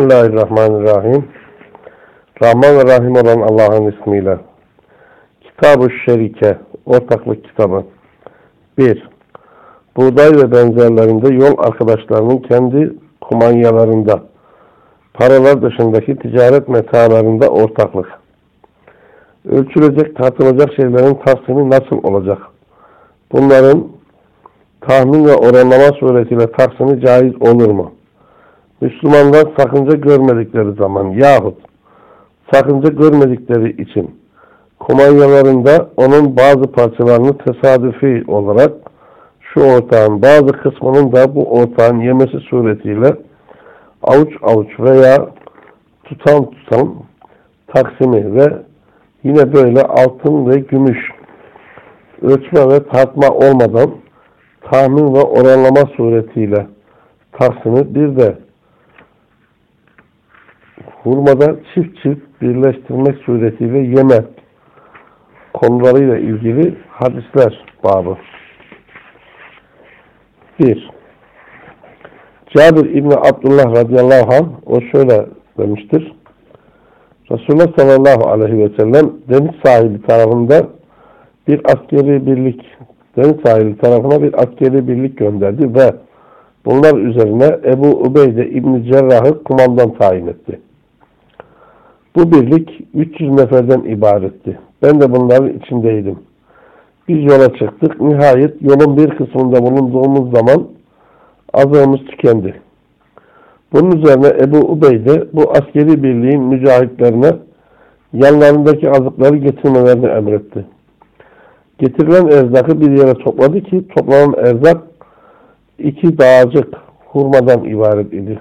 Bismillahirrahmanirrahim. Rahman ve Rahim olan Allah'ın ismiyle. Kitab-ı Şerike, ortaklık kitabı. 1. Buğday ve benzerlerinde yol arkadaşlarının kendi kumanyalarında, paralar dışındaki ticaret metalarında ortaklık. Ölçülecek, tartılacak şeylerin taksimi nasıl olacak? Bunların tahmin ve oranlama suretiyle taksimi caiz olur mu? Müslümanlar sakınca görmedikleri zaman yahut sakınca görmedikleri için kumanyalarında onun bazı parçalarını tesadüfi olarak şu ortağın bazı kısmının da bu ortağın yemesi suretiyle avuç avuç veya tutam tutam taksimi ve yine böyle altın ve gümüş ölçme ve tartma olmadan tahmin ve oranlama suretiyle taksimi bir de hurmada çift çift birleştirmek suretiyle yeme konularıyla ilgili hadisler babı. 1. Cabir İbni Abdullah radıyallahu anh o şöyle demiştir. Resulullah sallallahu aleyhi ve sellem deniz sahili tarafında bir askeri birlik deniz sahili tarafına bir askeri birlik gönderdi ve bunlar üzerine Ebu Ubeyde İbni Cerrah'ı kumandan tayin etti. Bu birlik 300 neferden ibaretti. Ben de bunların içindeydim. Biz yola çıktık. Nihayet yolun bir kısmında bulunduğumuz zaman azığımız tükendi. Bunun üzerine Ebu Ubeyde bu askeri birliğin mücahitlerine yanlarındaki azıkları getirmelerini emretti. Getirilen erzakı bir yere topladı ki toplanan erzak iki dağcık hurmadan ibaret idi.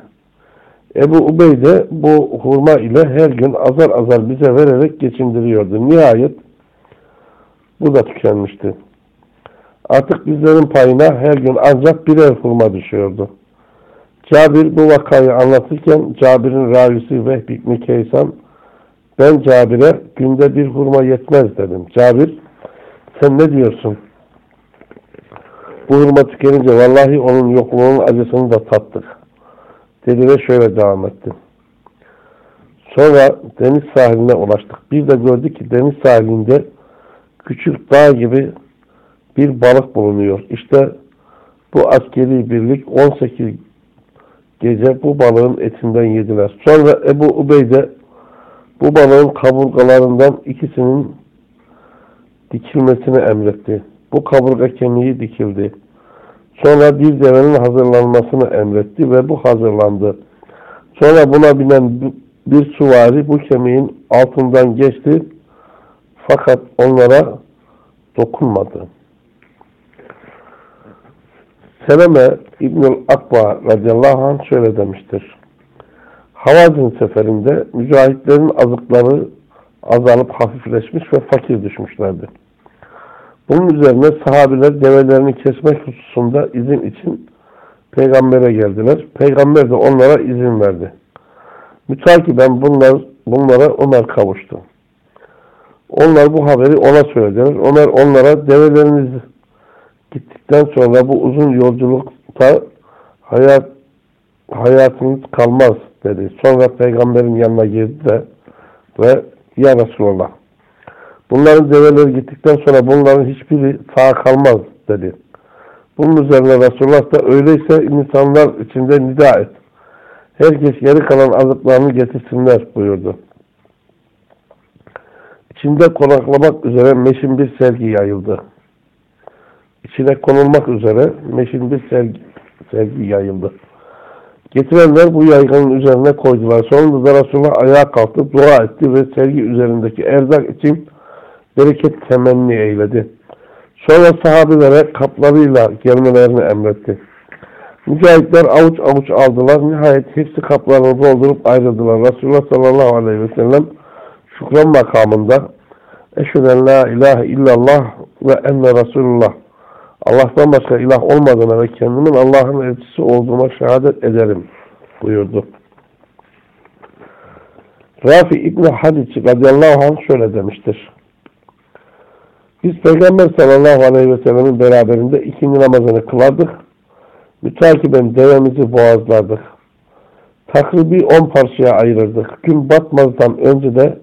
Ebu Ubeyde bu hurma ile her gün azar azar bize vererek geçindiriyordu. Nihayet bu da tükenmişti. Artık bizlerin payına her gün ancak birer hurma düşüyordu. Cabir bu vakayı anlatırken Cabir'in ravisi Vehbi İbni Keysan ben Cabir'e günde bir hurma yetmez dedim. Cabir sen ne diyorsun? Bu hurma tükenince vallahi onun yokluğunun acısını da tattık. Dedi ve şöyle devam etti. Sonra deniz sahiline ulaştık. Bir de gördük ki deniz sahilinde küçük dağ gibi bir balık bulunuyor. İşte bu askeri birlik 18 gece bu balığın etinden yediler. Sonra Ebu Ubeyde bu balığın kaburgalarından ikisinin dikilmesini emretti. Bu kaburga kemiği dikildi. Sonra bir devenin hazırlanmasını emretti ve bu hazırlandı. Sonra buna binen bir suvari bu kemiğin altından geçti fakat onlara dokunmadı. Seleme İbnül Akba radıyallahu anh şöyle demiştir. Havazin seferinde mücahitlerin azıkları azalıp hafifleşmiş ve fakir düşmüşlerdi. Bunun üzerine sahabiler develerini kesmek hususunda izin için peygambere geldiler. Peygamber de onlara izin verdi. Mütakiben bunlar, bunlara Ömer kavuştu. Onlar bu haberi ona söylediler. Ömer onlara develeriniz gittikten sonra bu uzun yolculukta hayat hayatınız kalmaz dedi. Sonra peygamberin yanına girdi de ve ya Resulallah bunların develeri gittikten sonra bunların hiçbiri sağ kalmaz dedi. Bunun üzerine Resulullah da öyleyse insanlar içinde nida et. Herkes geri kalan azıklarını getirsinler buyurdu. İçinde konaklamak üzere meşin bir sergi yayıldı. İçine konulmak üzere meşin bir sergi, sergi yayıldı. Getirenler bu yaygının üzerine koydular. Sonunda da Resulullah ayağa kalktı, dua etti ve sergi üzerindeki erzak için bereket temenni eyledi. Sonra sahabilere kaplarıyla gelmelerini emretti. Mücahitler avuç avuç aldılar. Nihayet hepsi kaplarını doldurup ayrıldılar. Resulullah sallallahu aleyhi ve sellem şükran makamında Eşheden la ilahe illallah ve enne Resulullah Allah'tan başka ilah olmadığına ve kendimin Allah'ın elçisi olduğuma şehadet ederim buyurdu. Rafi İbni Hadiç radıyallahu anh şöyle demiştir. Biz Peygamber sallallahu aleyhi ve sellemin beraberinde ikinci namazını kılardık. Mütakiben devemizi boğazlardık. takribi on parçaya ayırırdık. Gün batmazdan önce de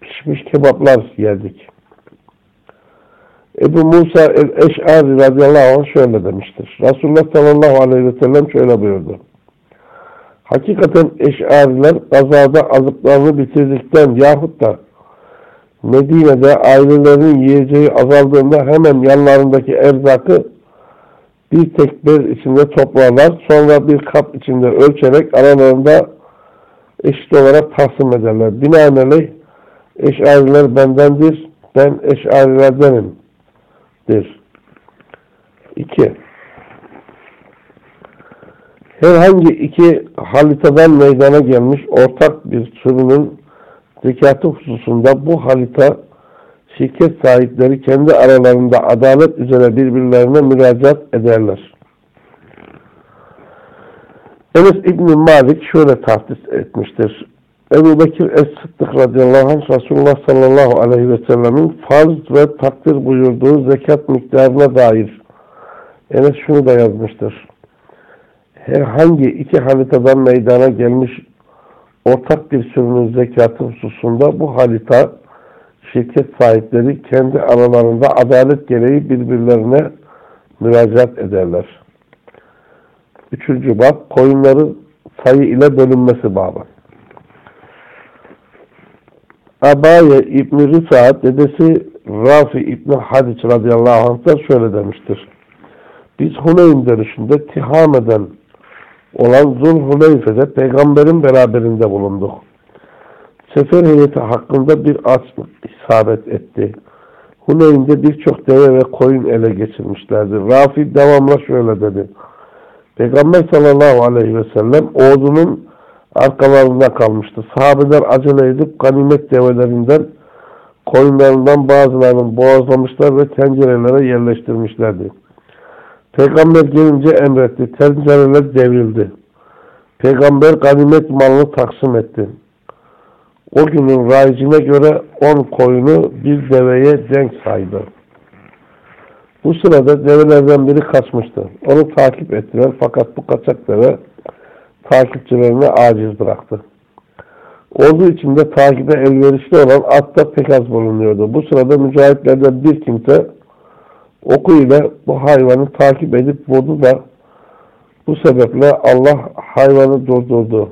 pişmiş kebaplar yerdik. Ebu Musa el-Eş'ari radıyallahu anh şöyle demiştir. Resulullah sallallahu aleyhi ve sellem şöyle buyurdu. Hakikaten eş'ariler gazada azıklarını bitirdikten yahut da Medine'de ailelerinin yiyeceği azaldığında hemen yanlarındaki erzakı bir tek bez içinde toplarlar. Sonra bir kap içinde ölçerek aralarında eşit olarak taksim ederler. Binaenaleyh eşariler bendendir, ben eşarilerdenim dir. 2. Herhangi iki halitadan meydana gelmiş ortak bir sürünün zekatı hususunda bu halita şirket sahipleri kendi aralarında adalet üzere birbirlerine müracaat ederler. Enes İbni Malik şöyle tahsis etmiştir. Ebu Bekir Es-Sıddık radıyallahu anh Resulullah sallallahu aleyhi ve sellemin farz ve takdir buyurduğu zekat miktarına dair Enes şunu da yazmıştır. Herhangi iki halitadan meydana gelmiş ortak bir sürünün zekatı hususunda bu halita şirket sahipleri kendi aralarında adalet gereği birbirlerine müracaat ederler. Üçüncü bab koyunları sayı ile bölünmesi babı. Abaye İbn-i Rıfat dedesi Rafi İbn-i Hadiç radıyallahu anh da şöyle demiştir. Biz Huneyn dönüşünde Tihame'den olan Zulhuleyfe'de peygamberin beraberinde bulunduk. Sefer heyeti hakkında bir açlık isabet etti. Huneyn'de birçok deve ve koyun ele geçirmişlerdi. Rafi devamla şöyle dedi. Peygamber sallallahu aleyhi ve sellem ordunun arkalarında kalmıştı. Sahabeler acele edip ganimet develerinden koyunlarından bazılarını boğazlamışlar ve tencerelere yerleştirmişlerdi. Peygamber gelince emretti. Tencereler devrildi. Peygamber ganimet malını taksim etti. O günün rayicine göre on koyunu bir deveye denk saydı. Bu sırada develerden biri kaçmıştı. Onu takip ettiler fakat bu kaçak deve takipçilerini aciz bıraktı. Olduğu içinde takibe elverişli olan atta pek az bulunuyordu. Bu sırada mücahitlerden bir kimse oku ile bu hayvanı takip edip vurdu da bu sebeple Allah hayvanı durdurdu.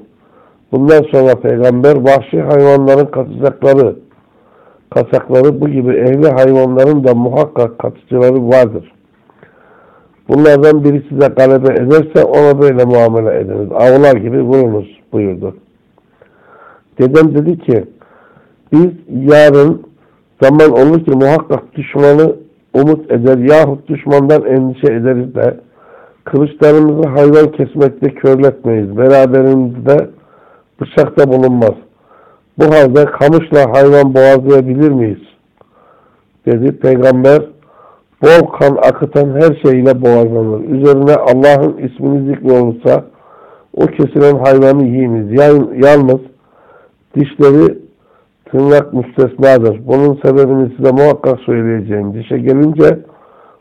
Bundan sonra peygamber vahşi hayvanların kaçacakları, kaçakları bu gibi ehli hayvanların da muhakkak kaçıcıları vardır. Bunlardan birisi de galebe ederse ona böyle muamele ediniz. Avlar gibi vurunuz buyurdu. Dedem dedi ki biz yarın zaman olur ki muhakkak düşmanı umut eder yahut düşmandan endişe ederiz de kılıçlarımızı hayvan kesmekte körletmeyiz. Beraberimizde bıçakta bulunmaz. Bu halde kamışla hayvan boğazlayabilir miyiz? Dedi. Peygamber bol kan akıtan her şeyle boğazlanır. Üzerine Allah'ın ismini zikrolursa o kesilen hayvanı yiyiniz. Yalnız dişleri tırnak müstesnadır. Bunun sebebini size muhakkak söyleyeceğim. Dişe gelince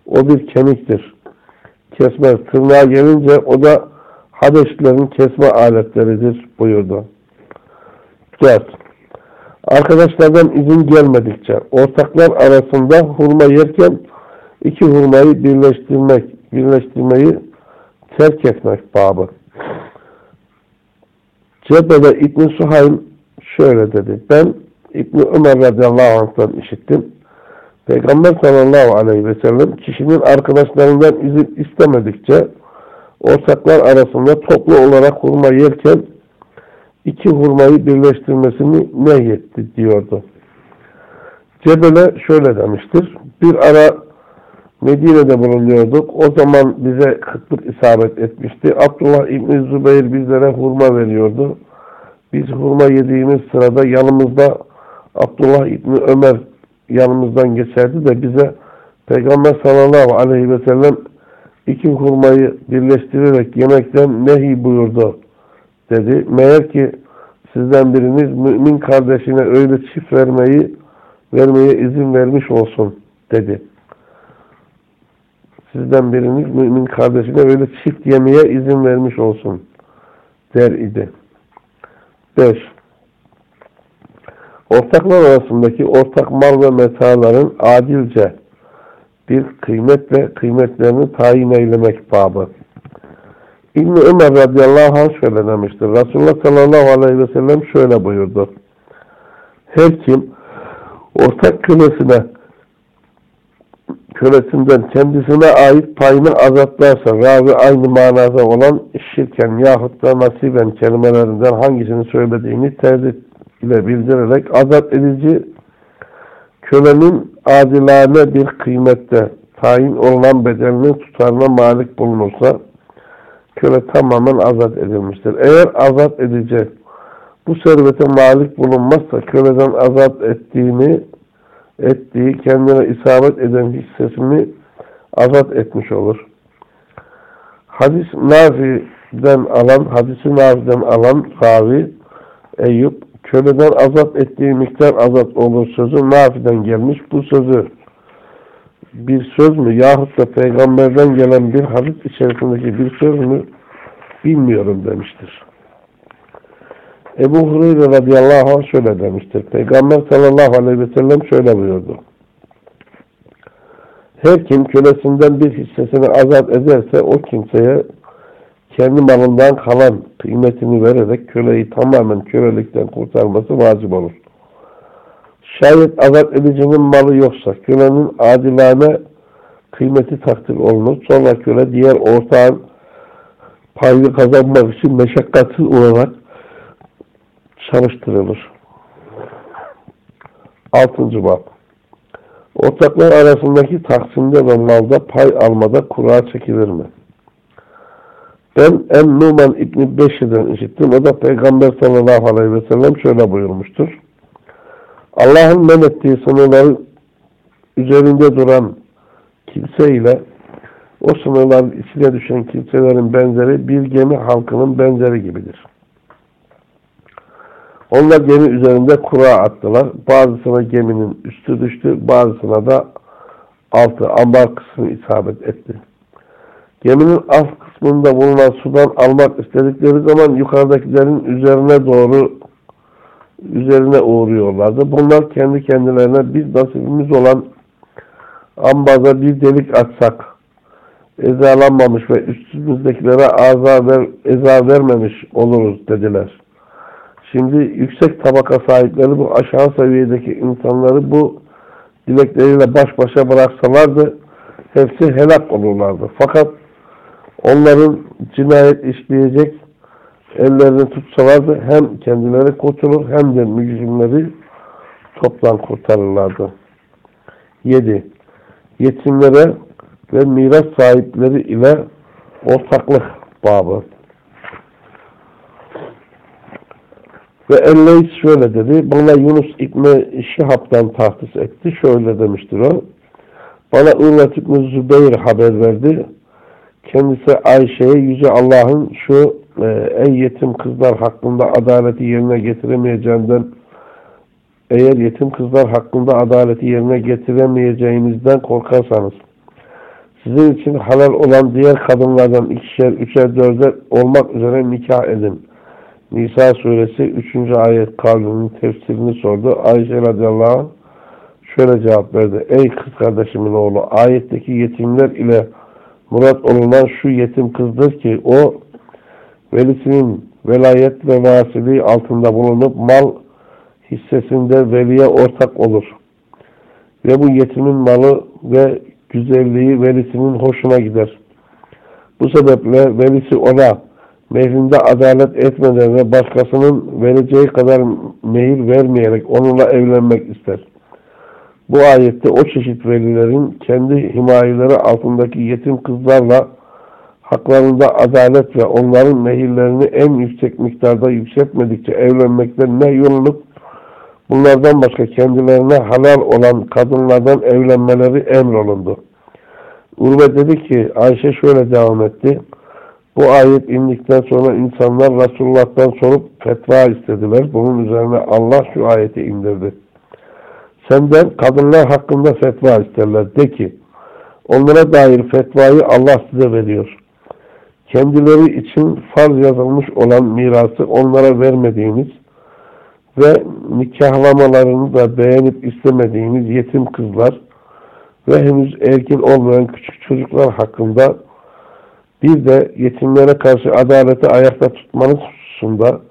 o bir kemiktir. Kesmez. Tırnağa gelince o da Habeşlilerin kesme aletleridir buyurdu. 4. Arkadaşlardan izin gelmedikçe ortaklar arasında hurma yerken iki hurmayı birleştirmek, birleştirmeyi terk etmek babı. Cebele İbn Suhaym şöyle dedi. Ben İbn Ömer radıyallahu anh'tan işittim. Peygamber sallallahu aleyhi ve sellem kişinin arkadaşlarından izin istemedikçe ortaklar arasında toplu olarak hurma yerken iki hurmayı birleştirmesini nehyetti diyordu. Cebele şöyle demiştir. Bir ara Medine'de bulunuyorduk. O zaman bize kıtlık isabet etmişti. Abdullah İbni Zübeyir bizlere hurma veriyordu. Biz hurma yediğimiz sırada yanımızda Abdullah İbni Ömer yanımızdan geçerdi de bize Peygamber sallallahu aleyhi ve sellem iki hurmayı birleştirerek yemekten nehi buyurdu dedi. Meğer ki sizden biriniz mümin kardeşine öyle çift vermeyi vermeye izin vermiş olsun dedi. Sizden biriniz mümin kardeşine öyle çift yemeye izin vermiş olsun der idi. 5. Ortaklar arasındaki ortak mal ve metaların adilce bir kıymet ve kıymetlerini tayin eylemek babı. İbni Ömer radıyallahu anh şöyle demiştir. Resulullah sallallahu aleyhi ve sellem şöyle buyurdu. Her kim ortak kölesine kölesinden kendisine ait payını azatlarsa ravi aynı manada olan şirken yahut da nasiben kelimelerinden hangisini söylediğini terdit ile bildirerek azat edici kölenin adilane bir kıymette tayin olunan bedelinin tutarına malik bulunursa köle tamamen azat edilmiştir. Eğer azat edici bu servete malik bulunmazsa köleden azat ettiğini ettiği kendine isabet eden hissesini azat etmiş olur. Hadis Nafi'den alan, hadisi Nafi'den alan ravi Eyüp köleden azat ettiği miktar azat olur sözü Nafi'den gelmiş. Bu sözü bir söz mü yahut da peygamberden gelen bir hadis içerisindeki bir söz mü bilmiyorum demiştir. Ebu Hureyre radıyallahu anh şöyle demiştir. Peygamber sallallahu aleyhi ve sellem şöyle buyurdu. Her kim kölesinden bir hissesini azat ederse o kimseye kendi malından kalan kıymetini vererek köleyi tamamen kölelikten kurtarması vacip olur. Şayet azat edicinin malı yoksa kölenin adilane kıymeti takdir olunur. Sonra köle diğer ortağın payını kazanmak için meşakkatsiz olarak çalıştırılır. Altıncı bab. Ortaklar arasındaki taksimde ve malda pay almada kura çekilir mi? Ben En Numan İbni Beşir'den işittim. O da Peygamber sallallahu aleyhi ve sellem şöyle buyurmuştur. Allah'ın men ettiği sınırları üzerinde duran kimse ile o sınırların içine düşen kimselerin benzeri bir gemi halkının benzeri gibidir. Onlar gemi üzerinde kura attılar. Bazısına geminin üstü düştü, bazısına da altı, ambar kısmı isabet etti. Geminin alt kısmında bulunan sudan almak istedikleri zaman yukarıdakilerin üzerine doğru üzerine uğruyorlardı. Bunlar kendi kendilerine bir nasibimiz olan ambarda bir delik açsak ezalanmamış ve üstümüzdekilere aza ver, eza vermemiş oluruz dediler. Şimdi yüksek tabaka sahipleri bu aşağı seviyedeki insanları bu dilekleriyle baş başa bıraksalardı hepsi helak olurlardı. Fakat onların cinayet işleyecek ellerini tutsalardı hem kendileri kurtulur hem de mücrimleri toptan kurtarırlardı. 7. Yetimlere ve miras sahipleri ile ortaklık babı. Ve Elleys şöyle dedi. Bana Yunus İbni Şihab'dan tahsis etti. Şöyle demiştir o. Bana Urvet İbni Zübeyir haber verdi. Kendisi Ayşe'ye Yüce Allah'ın şu e, ey yetim kızlar hakkında adaleti yerine getiremeyeceğinden eğer yetim kızlar hakkında adaleti yerine getiremeyeceğinizden korkarsanız sizin için halal olan diğer kadınlardan ikişer, üçer, dörder olmak üzere nikah edin. Nisa suresi 3. ayet kavlinin tefsirini sordu. Ayşe radıyallahu şöyle cevap verdi. Ey kız kardeşimin oğlu ayetteki yetimler ile murat olunan şu yetim kızdır ki o velisinin velayet ve vasiliği altında bulunup mal hissesinde veliye ortak olur. Ve bu yetimin malı ve güzelliği velisinin hoşuna gider. Bu sebeple velisi ona mehrinde adalet etmeden ve başkasının vereceği kadar mehir vermeyerek onunla evlenmek ister. Bu ayette o çeşit velilerin kendi himayeleri altındaki yetim kızlarla haklarında adalet ve onların mehirlerini en yüksek miktarda yükseltmedikçe evlenmekten ne yolunuk bunlardan başka kendilerine halal olan kadınlardan evlenmeleri emrolundu. Urve dedi ki Ayşe şöyle devam etti. Bu ayet indikten sonra insanlar Resulullah'tan sorup fetva istediler. Bunun üzerine Allah şu ayeti indirdi. Senden kadınlar hakkında fetva isterler. De ki, onlara dair fetvayı Allah size veriyor. Kendileri için farz yazılmış olan mirası onlara vermediğiniz, ve nikahlamalarını da beğenip istemediğiniz yetim kızlar ve henüz erkin olmayan küçük çocuklar hakkında bir de yetimlere karşı adaleti ayakta tutmanız hususunda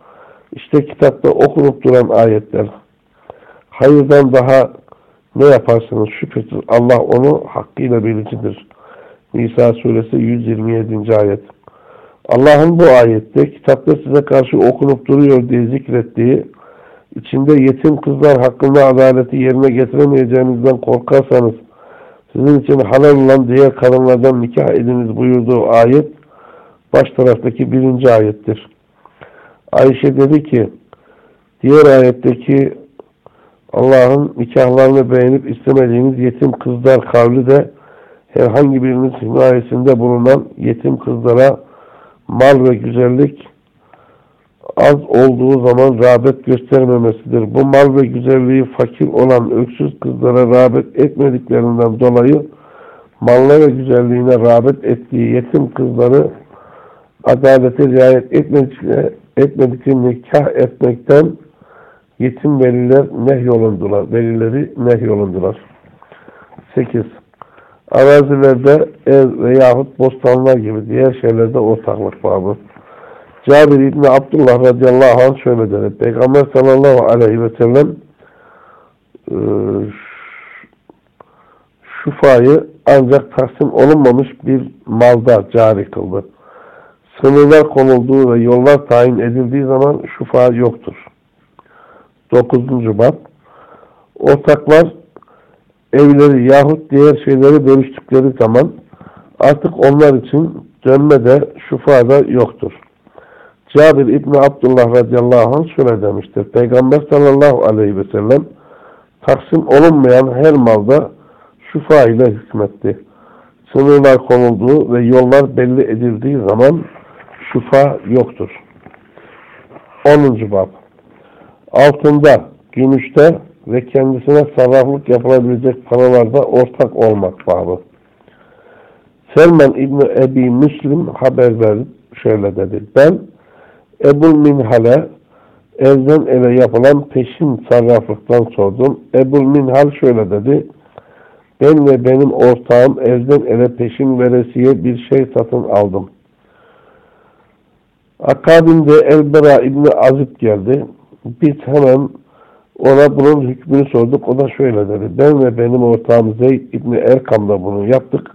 işte kitapta okunup duran ayetler. Hayırdan daha ne yaparsınız şüphesiz Allah onu hakkıyla bilicidir. Nisa suresi 127. ayet. Allah'ın bu ayette kitapta size karşı okunup duruyor diye zikrettiği içinde yetim kızlar hakkında adaleti yerine getiremeyeceğinizden korkarsanız sizin için halal olan diğer kadınlardan nikah ediniz buyurduğu ayet baş taraftaki birinci ayettir. Ayşe dedi ki diğer ayetteki Allah'ın nikahlarını beğenip istemediğiniz yetim kızlar kavli de herhangi birinin himayesinde bulunan yetim kızlara mal ve güzellik az olduğu zaman rağbet göstermemesidir. Bu mal ve güzelliği fakir olan öksüz kızlara rağbet etmediklerinden dolayı malına ve güzelliğine rağbet ettiği yetim kızları adalete riayet etmedikçe, etmedikçe nikah etmekten yetim veliler nehyolundular. Velileri nehyolundular. 8. Arazilerde ev veyahut bostanlar gibi diğer şeylerde ortaklık babı. Cabir İbni Abdullah radıyallahu anh şöyle dedi. Peygamber sallallahu aleyhi ve sellem e, şufayı ancak taksim olunmamış bir malda cari kıldı. Sınırlar konulduğu ve yollar tayin edildiği zaman şufa yoktur. 9. bab Ortaklar evleri yahut diğer şeyleri bölüştükleri zaman artık onlar için dönme de şufa da yoktur. Cabir İbni Abdullah radıyallahu anh şöyle demiştir. Peygamber sallallahu aleyhi ve sellem taksim olunmayan her malda şufa ile hükmetti. Sınırlar konulduğu ve yollar belli edildiği zaman şufa yoktur. 10. bab Altında, gümüşte ve kendisine sarraflık yapılabilecek paralarda ortak olmak babı. Selman İbni Ebi Müslim haber verdi. Şöyle dedi. Ben Ebul Minhal'e elden ele yapılan peşin sarraflıktan sordum. Ebul Minhal şöyle dedi. Ben ve benim ortağım elden ele peşin veresiye bir şey satın aldım. Akabinde Elbera İbni Azib geldi. Biz hemen ona bunun hükmünü sorduk. O da şöyle dedi. Ben ve benim ortağım Zeyd İbni Erkam'da bunu yaptık.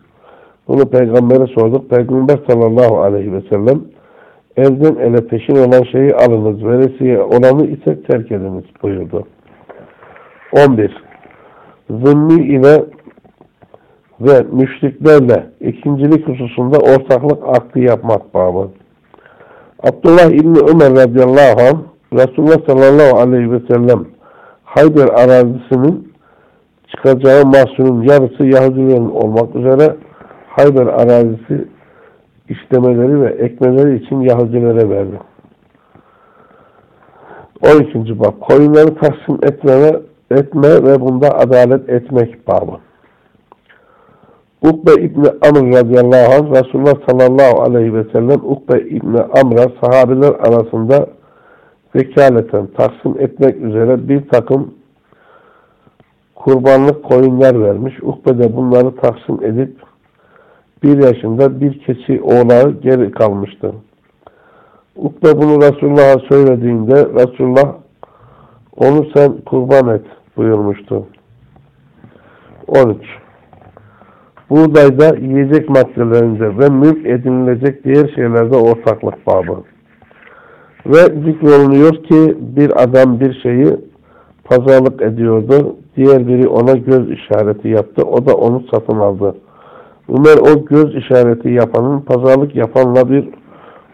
Bunu peygambere sorduk. Peygamber sallallahu aleyhi ve sellem elden ele peşin olan şeyi alınız. Veresiye olanı ise terk ediniz buyurdu. 11. Zımmi ile ve müşriklerle ikincilik hususunda ortaklık aklı yapmak babı. Abdullah İbni Ömer radıyallahu anh Resulullah sallallahu aleyhi ve sellem Hayber arazisinin çıkacağı mahsulün yarısı Yahudilerin olmak üzere Hayber arazisi işlemeleri ve ekmeleri için Yahudilere verdi. 12. bab koyunları taksim etme, etme ve bunda adalet etmek babı. Ukbe İbni Amr radıyallahu anh Resulullah sallallahu aleyhi ve sellem Ukbe İbni Amr'a sahabeler arasında vekaleten taksim etmek üzere bir takım kurbanlık koyunlar vermiş. Ukbe de bunları taksim edip bir yaşında bir keçi oğlağı geri kalmıştı. Ukbe bunu Resulullah'a söylediğinde Resulullah onu sen kurban et buyurmuştu. 13. Buğdayda yiyecek maddelerinde ve mülk edinilecek diğer şeylerde ortaklık babı. Ve zikrolunuyor ki bir adam bir şeyi pazarlık ediyordu. Diğer biri ona göz işareti yaptı. O da onu satın aldı. Ömer o göz işareti yapanın pazarlık yapanla bir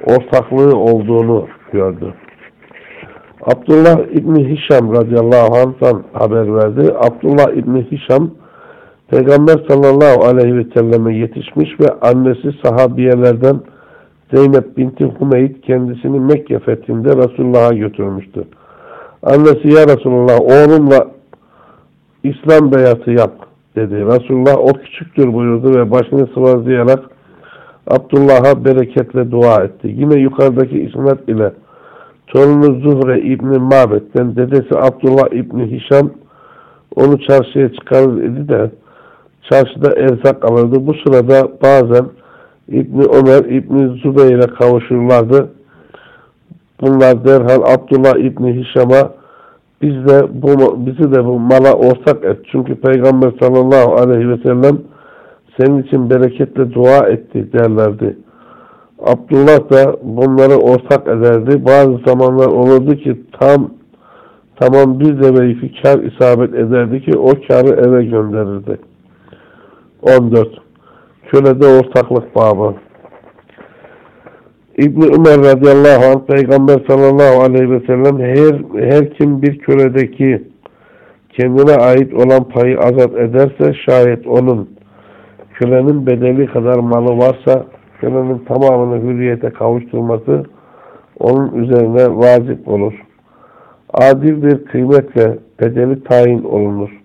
ortaklığı olduğunu gördü. Abdullah İbni Hişam radıyallahu anh'tan haber verdi. Abdullah İbni Hişam Peygamber sallallahu aleyhi ve selleme yetişmiş ve annesi sahabiyelerden Zeynep binti Hümeyd kendisini Mekke fethinde Resulullah'a götürmüştü. Annesi ya Resulullah oğlumla İslam beyatı yap dedi. Resulullah o küçüktür buyurdu ve başını sıvazlayarak Abdullah'a bereketle dua etti. Yine yukarıdaki ismet ile torunu Zuhre İbni Mabet'ten, dedesi Abdullah İbni Hişam onu çarşıya çıkarır idi de çarşıda erzak alırdı. Bu sırada bazen İbni Ömer, İbni Zübeyir'e kavuşurlardı. Bunlar derhal Abdullah İbni Hişam'a biz de bu, bizi de bu mala ortak et. Çünkü Peygamber sallallahu aleyhi ve sellem senin için bereketle dua etti derlerdi. Abdullah da bunları ortak ederdi. Bazı zamanlar olurdu ki tam tamam bir deve iki kar isabet ederdi ki o karı eve gönderirdi. 14. Kölede ortaklık babı. İbni Ömer radıyallahu anh Peygamber sallallahu aleyhi ve sellem her, her kim bir köledeki kendine ait olan payı azat ederse şayet onun kölenin bedeli kadar malı varsa kölenin tamamını hürriyete kavuşturması onun üzerine vacip olur. Adil bir kıymetle bedeli tayin olunur.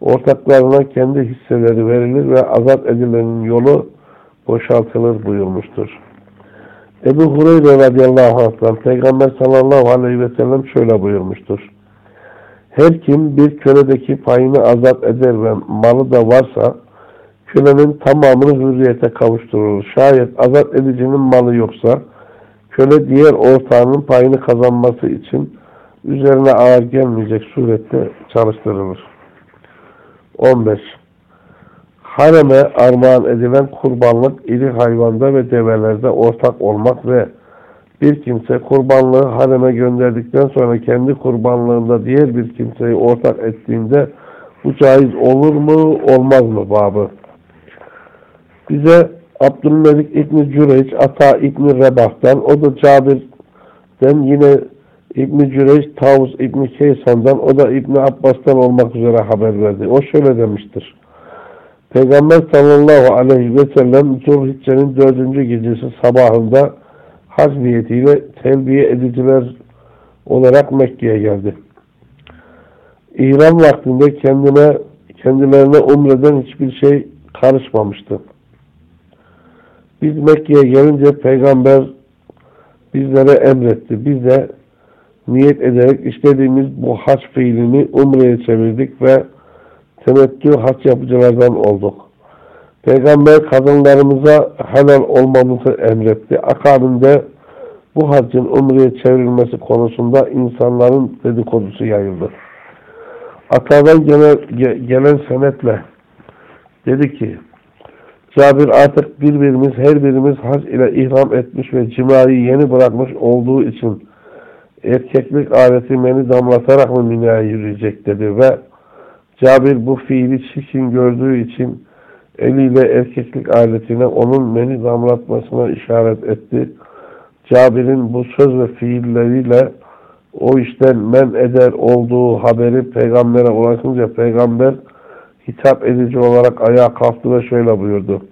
Ortaklarına kendi hisseleri verilir ve azat edilenin yolu boşaltılır buyurmuştur. Ebu Hureyre radıyallahu anh'tan Peygamber sallallahu aleyhi ve sellem şöyle buyurmuştur. Her kim bir köledeki payını azat eder ve malı da varsa kölenin tamamını hürriyete kavuşturulur. Şayet azat edicinin malı yoksa köle diğer ortağının payını kazanması için üzerine ağır gelmeyecek surette çalıştırılır. 15. Hareme armağan edilen kurbanlık iri hayvanda ve develerde ortak olmak ve bir kimse kurbanlığı hareme gönderdikten sonra kendi kurbanlığında diğer bir kimseyi ortak ettiğinde bu caiz olur mu olmaz mı babı? Bize Abdülmelik İbni Cüreyç, Ata İbni Rebah'tan, o da Cabir'den yine İbni Cüreyç, Tavus İbni Keysan'dan, o da İbni Abbas'tan olmak üzere haber verdi. O şöyle demiştir. Peygamber sallallahu aleyhi ve sellem Zulhicce'nin dördüncü gecesi sabahında hac niyetiyle telbiye ediciler olarak Mekke'ye geldi. İhram vaktinde kendine kendilerine umreden hiçbir şey karışmamıştı. Biz Mekke'ye gelince peygamber bizlere emretti. Biz de niyet ederek işlediğimiz bu haç fiilini umreye çevirdik ve temettü haç yapıcılardan olduk. Peygamber kadınlarımıza helal olmamızı emretti. Akabinde bu haccın umreye çevrilmesi konusunda insanların dedikodusu yayıldı. Atadan gelen, gelen senetle dedi ki Cabir artık birbirimiz her birimiz hac ile ihram etmiş ve cimayı yeni bırakmış olduğu için erkeklik aleti meni damlatarak mı minaya yürüyecek dedi ve Cabir bu fiili çirkin gördüğü için eliyle erkeklik aletine onun meni damlatmasına işaret etti. Cabir'in bu söz ve fiilleriyle o işten men eder olduğu haberi peygambere ulaşınca peygamber hitap edici olarak ayağa kalktı ve şöyle buyurdu.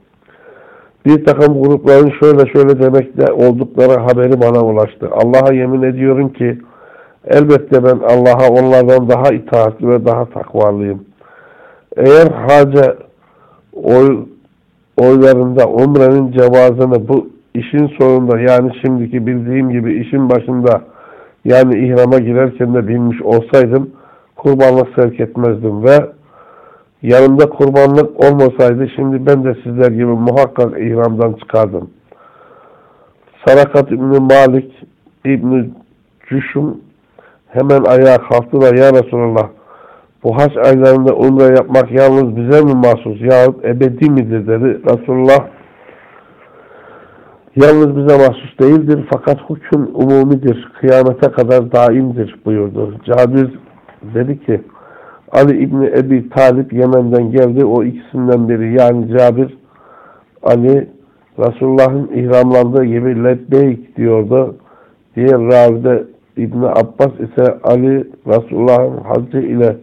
Bir takım grupların şöyle şöyle demekte oldukları haberi bana ulaştı. Allah'a yemin ediyorum ki elbette ben Allah'a onlardan daha itaatli ve daha takvalıyım. Eğer haca oy, oylarında umrenin cevazını bu işin sonunda yani şimdiki bildiğim gibi işin başında yani ihrama girerken de bilmiş olsaydım kurbanlık sevk etmezdim ve yanımda kurbanlık olmasaydı şimdi ben de sizler gibi muhakkak ihramdan çıkardım. Sarakat İbni Malik İbni Cüşüm hemen ayağa kalktı da ya Resulallah bu haç aylarında umre yapmak yalnız bize mi mahsus yahut ebedi midir dedi. Resulullah yalnız bize mahsus değildir fakat hüküm umumidir. Kıyamete kadar daimdir buyurdu. Cabir dedi ki Ali İbni Ebi Talip Yemen'den geldi. O ikisinden biri yani Cabir Ali Resulullah'ın ihramlandığı gibi lebbeyk diyordu. Diğer ravide İbni Abbas ise Ali Resulullah'ın hacı ile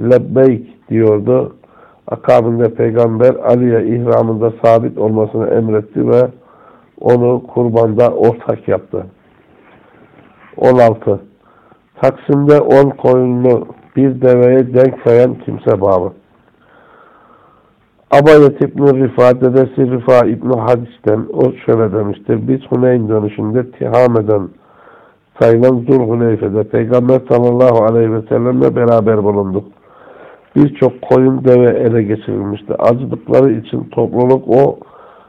lebbeyk diyordu. Akabinde peygamber Ali'ye ihramında sabit olmasını emretti ve onu kurbanda ortak yaptı. 16. Taksim'de 10 koyunlu bir deveye denk sayan kimse bağlı. Abayet İbn-i Rifa, dedesi Rifa İbn-i Hadis'ten o şöyle demiştir. Biz Huneyn dönüşünde Tihame'den sayılan Zulhuleyfe'de Peygamber sallallahu aleyhi ve sellemle beraber bulunduk. Birçok koyun deve ele geçirilmişti. Acıdıkları için topluluk o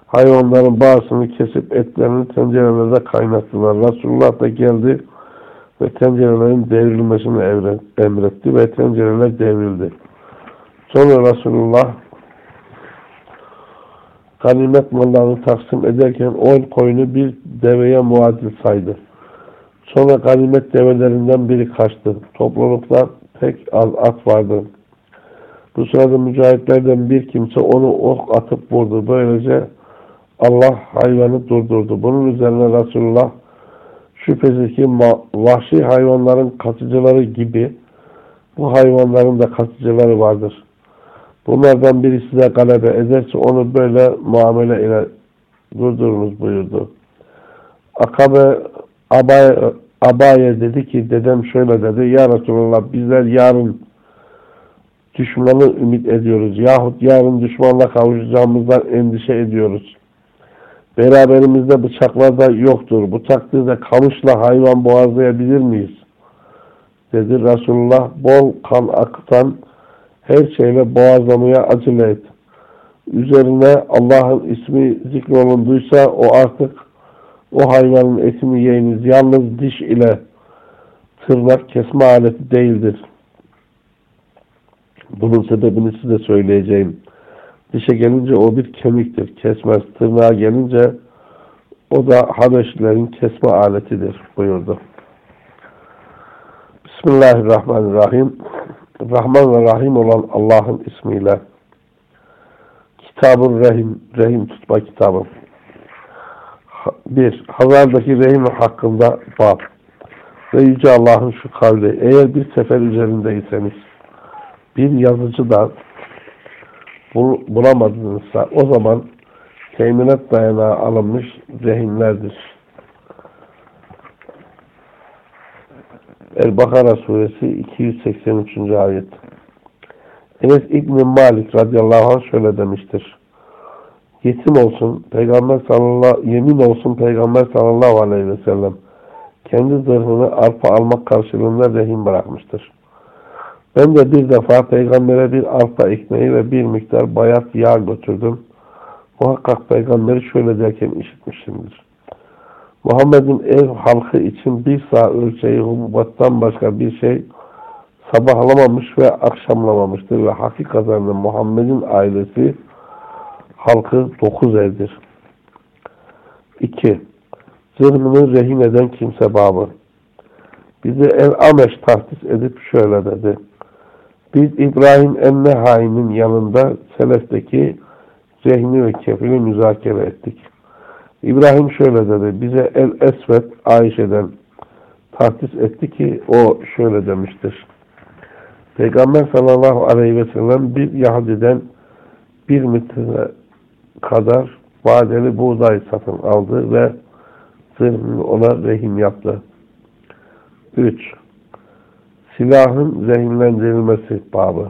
hayvanların bazısını kesip etlerini tencerelerde kaynattılar. Resulullah da geldi ve tencerelerin devrilmesini emretti ve tencereler devrildi. Sonra Resulullah ganimet mallarını taksim ederken on koyunu bir deveye muadil saydı. Sonra ganimet develerinden biri kaçtı. Toplulukta pek az at vardı. Bu sırada mücahitlerden bir kimse onu ok atıp vurdu. Böylece Allah hayvanı durdurdu. Bunun üzerine Resulullah şüphesiz ki vahşi hayvanların katıcıları gibi bu hayvanların da katıcıları vardır. Bunlardan biri size galebe ederse onu böyle muamele ile durdurunuz buyurdu. Akabe Abaye, Abaye dedi ki dedem şöyle dedi ya Resulallah bizler yarın düşmanı ümit ediyoruz. Yahut yarın düşmanla kavuşacağımızdan endişe ediyoruz. Beraberimizde bıçaklar da yoktur. Bu takdirde kamışla hayvan boğazlayabilir miyiz? Dedi Resulullah bol kan akıtan her şeyle boğazlamaya acele et. Üzerine Allah'ın ismi zikrolunduysa o artık o hayvanın etini yiyiniz. Yalnız diş ile tırnak kesme aleti değildir. Bunun sebebini size söyleyeceğim. Dişe gelince o bir kemiktir. Kesmez. Tırnağa gelince o da Habeşlilerin kesme aletidir buyurdu. Bismillahirrahmanirrahim. Rahman ve Rahim olan Allah'ın ismiyle Kitabın Rahim, Rahim tutma kitabı. Bir, Hazardaki Rahim hakkında bab. Ve Yüce Allah'ın şu kavli. Eğer bir sefer üzerindeyseniz bir yazıcı da bul bulamadınızsa o zaman teminat dayanağı alınmış rehinlerdir. El-Bakara suresi 283. ayet. Enes İbn Malik radıyallahu anh şöyle demiştir. Yetim olsun peygamber sallallahu yemin olsun peygamber sallallahu aleyhi ve sellem kendi zırhını arpa almak karşılığında rehin bırakmıştır. Ben de bir defa peygambere bir arpa ekmeği ve bir miktar bayat yağ götürdüm. Muhakkak peygamberi şöyle derken işitmişimdir. Muhammed'in ev halkı için bir sağ ölçeği hububattan başka bir şey sabahlamamış ve akşamlamamıştır ve hakikaten Muhammed'in ailesi halkı dokuz evdir. 2. Zırhını rehin eden kimse babı. Bizi El-Ameş tahsis edip şöyle dedi. Biz İbrahim Ennehai'nin yanında Selef'teki zehni ve kefili müzakere ettik. İbrahim şöyle dedi. Bize El Esvet Ayşe'den tahsis etti ki o şöyle demiştir. Peygamber sallallahu aleyhi ve sellem bir Yahudi'den bir metre kadar vadeli buğday satın aldı ve zırhını ona rehin yaptı. 3. Silahın rehinlendirilmesi babı.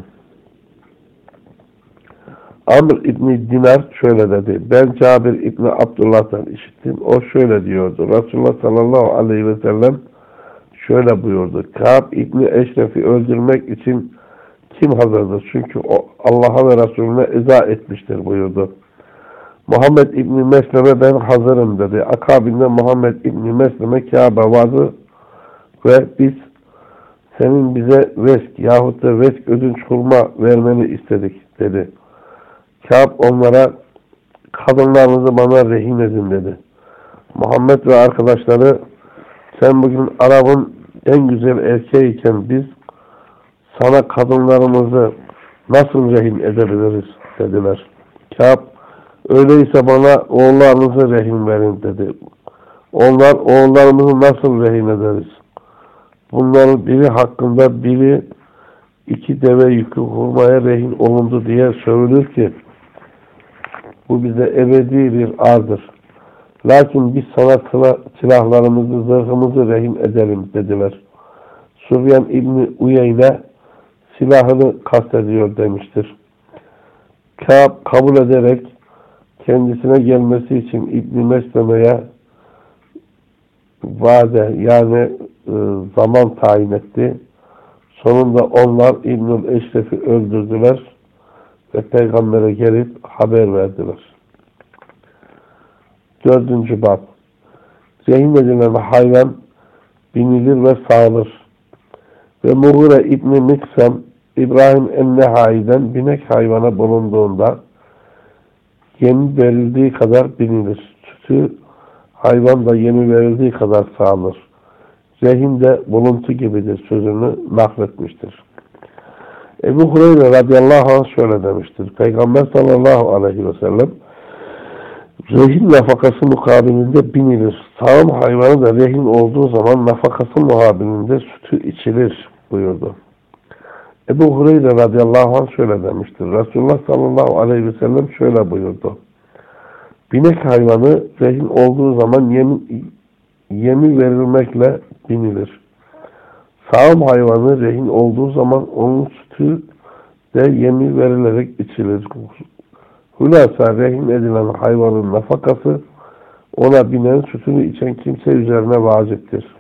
Amr İbni Dinar şöyle dedi. Ben Cabir İbni Abdullah'tan işittim. O şöyle diyordu. Resulullah sallallahu aleyhi ve sellem şöyle buyurdu. Kâb İbni Eşref'i öldürmek için kim hazırdır? Çünkü o Allah'a ve Resulüne eza etmiştir buyurdu. Muhammed İbni Mesleme ben hazırım dedi. Akabinde Muhammed İbni Mesleme Kabe vardı ve biz senin bize vesk yahut da vesk ödünç hurma vermeni istedik dedi. Kâb onlara kadınlarınızı bana rehin edin dedi. Muhammed ve arkadaşları sen bugün Arap'ın en güzel erkeğiyken biz sana kadınlarımızı nasıl rehin edebiliriz dediler. Kâb öyleyse bana oğullarınızı rehin verin dedi. Onlar oğullarımızı nasıl rehin ederiz? Bunların biri hakkında biri iki deve yükü hurmaya rehin olundu diye söylenir ki bu bize ebedi bir ardır. Lakin biz sana silahlarımızı, zırhımızı rehin edelim dediler. Sufyan İbni Uyeyne silahını kastediyor demiştir. Kâb kabul ederek kendisine gelmesi için İbni Mesleme'ye vade yani zaman tayin etti. Sonunda onlar İbnül Eşref'i öldürdüler ve peygambere gelip haber verdiler. Dördüncü bab. Rehin edilen hayvan binilir ve sağılır. Ve Mughire İbni Miksem İbrahim Ennehai'den binek hayvana bulunduğunda yemi verildiği kadar binilir. Sütü hayvan da yemi verildiği kadar sağılır. Rehin de buluntu gibidir sözünü nakletmiştir. Ebu Hureyre radıyallahu anh şöyle demiştir. Peygamber sallallahu aleyhi ve sellem rehin nafakası mukabilinde binilir. Sağım hayvanı da rehin olduğu zaman nafakası mukabilinde sütü içilir buyurdu. Ebu Hureyre radıyallahu anh şöyle demiştir. Resulullah sallallahu aleyhi ve sellem şöyle buyurdu. Binek hayvanı rehin olduğu zaman yemi, yemi verilmekle binilir. Sağım hayvanı rehin olduğu zaman onun sütü de yemi verilerek içilir. Hülasa rehin edilen hayvanın nafakası ona binen sütünü içen kimse üzerine vaciptir.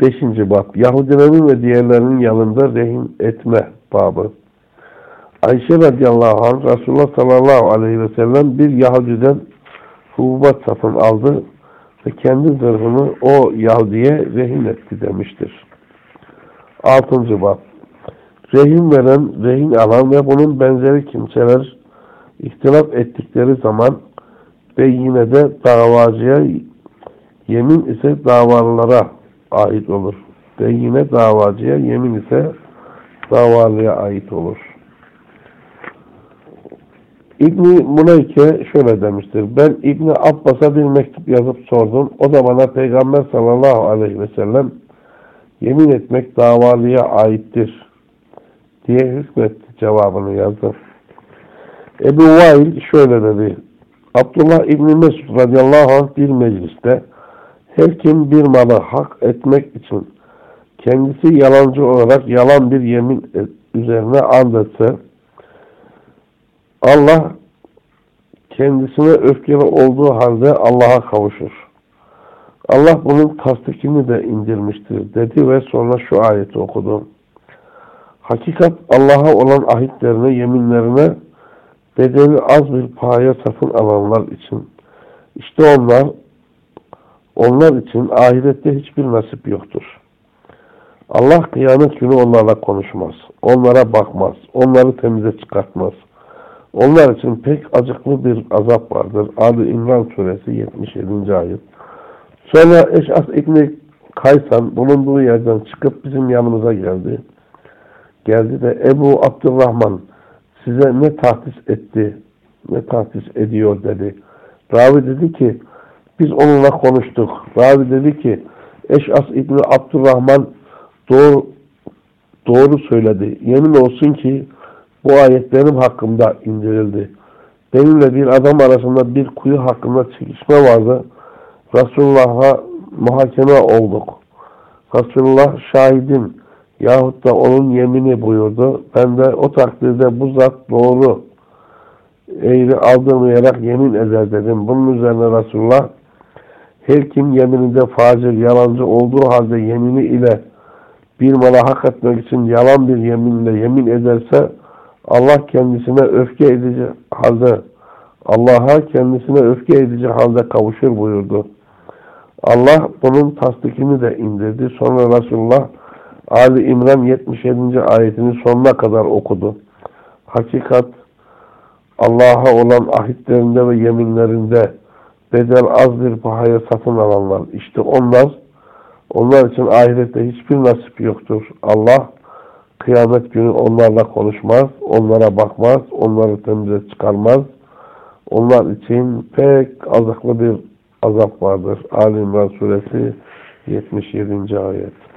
Beşinci bab. Yahudilerin ve diğerlerinin yanında rehin etme babı. Ayşe radıyallahu anh Resulullah sallallahu aleyhi ve sellem bir Yahudiden hububat satın aldı ve kendi zırhını o Yahudi'ye rehin etti demiştir. Altıncı bab. Rehin veren, rehin alan ve bunun benzeri kimseler ihtilaf ettikleri zaman ve yine de davacıya yemin ise davalılara ait olur. Ve yine davacıya yemin ise davalıya ait olur. İbni Muleyke şöyle demiştir. Ben İbni Abbas'a bir mektup yazıp sordum. O da bana Peygamber sallallahu aleyhi ve sellem yemin etmek davalıya aittir diye hükmetti cevabını yazdı. Ebu Vail şöyle dedi. Abdullah İbni Mesud radıyallahu anh bir mecliste her kim bir malı hak etmek için kendisi yalancı olarak yalan bir yemin üzerine and etse Allah kendisine öfkeli olduğu halde Allah'a kavuşur. Allah bunun tasdikini de indirmiştir dedi ve sonra şu ayeti okudu. Hakikat Allah'a olan ahitlerine, yeminlerine bedeli az bir paya satın alanlar için. İşte onlar, onlar için ahirette hiçbir nasip yoktur. Allah kıyamet günü onlarla konuşmaz. Onlara bakmaz. Onları temize çıkartmaz. Onlar için pek acıklı bir azap vardır. Ali İmran suresi 77. ayet. Sonra Eş'as İbni Kaysan bulunduğu yerden çıkıp bizim yanımıza geldi. Geldi de Ebu Abdurrahman size ne tahsis etti, ne tahsis ediyor dedi. Ravi dedi ki biz onunla konuştuk. Ravi dedi ki Eş'as İbni Abdurrahman doğru, doğru söyledi. Yemin olsun ki bu ayet benim hakkımda indirildi. Benimle bir adam arasında bir kuyu hakkında çekişme vardı. Resulullah'a muhakeme olduk. Resulullah şahidim yahut da onun yemini buyurdu. Ben de o takdirde bu zat doğru eğri aldırmayarak yemin eder dedim. Bunun üzerine Resulullah her kim yemininde facir, yalancı olduğu halde yemini ile bir mala hak etmek için yalan bir yeminle yemin ederse Allah kendisine öfke edici halde Allah'a kendisine öfke edici halde kavuşur buyurdu. Allah bunun tasdikini de indirdi. Sonra Resulullah Ali İmran 77. ayetini sonuna kadar okudu. Hakikat Allah'a olan ahitlerinde ve yeminlerinde bedel az bir pahaya satın alanlar. İşte onlar onlar için ahirette hiçbir nasip yoktur. Allah kıyamet günü onlarla konuşmaz, onlara bakmaz, onları temize çıkarmaz. Onlar için pek azıklı bir azap vardır. Ali İmran suresi 77. ayet.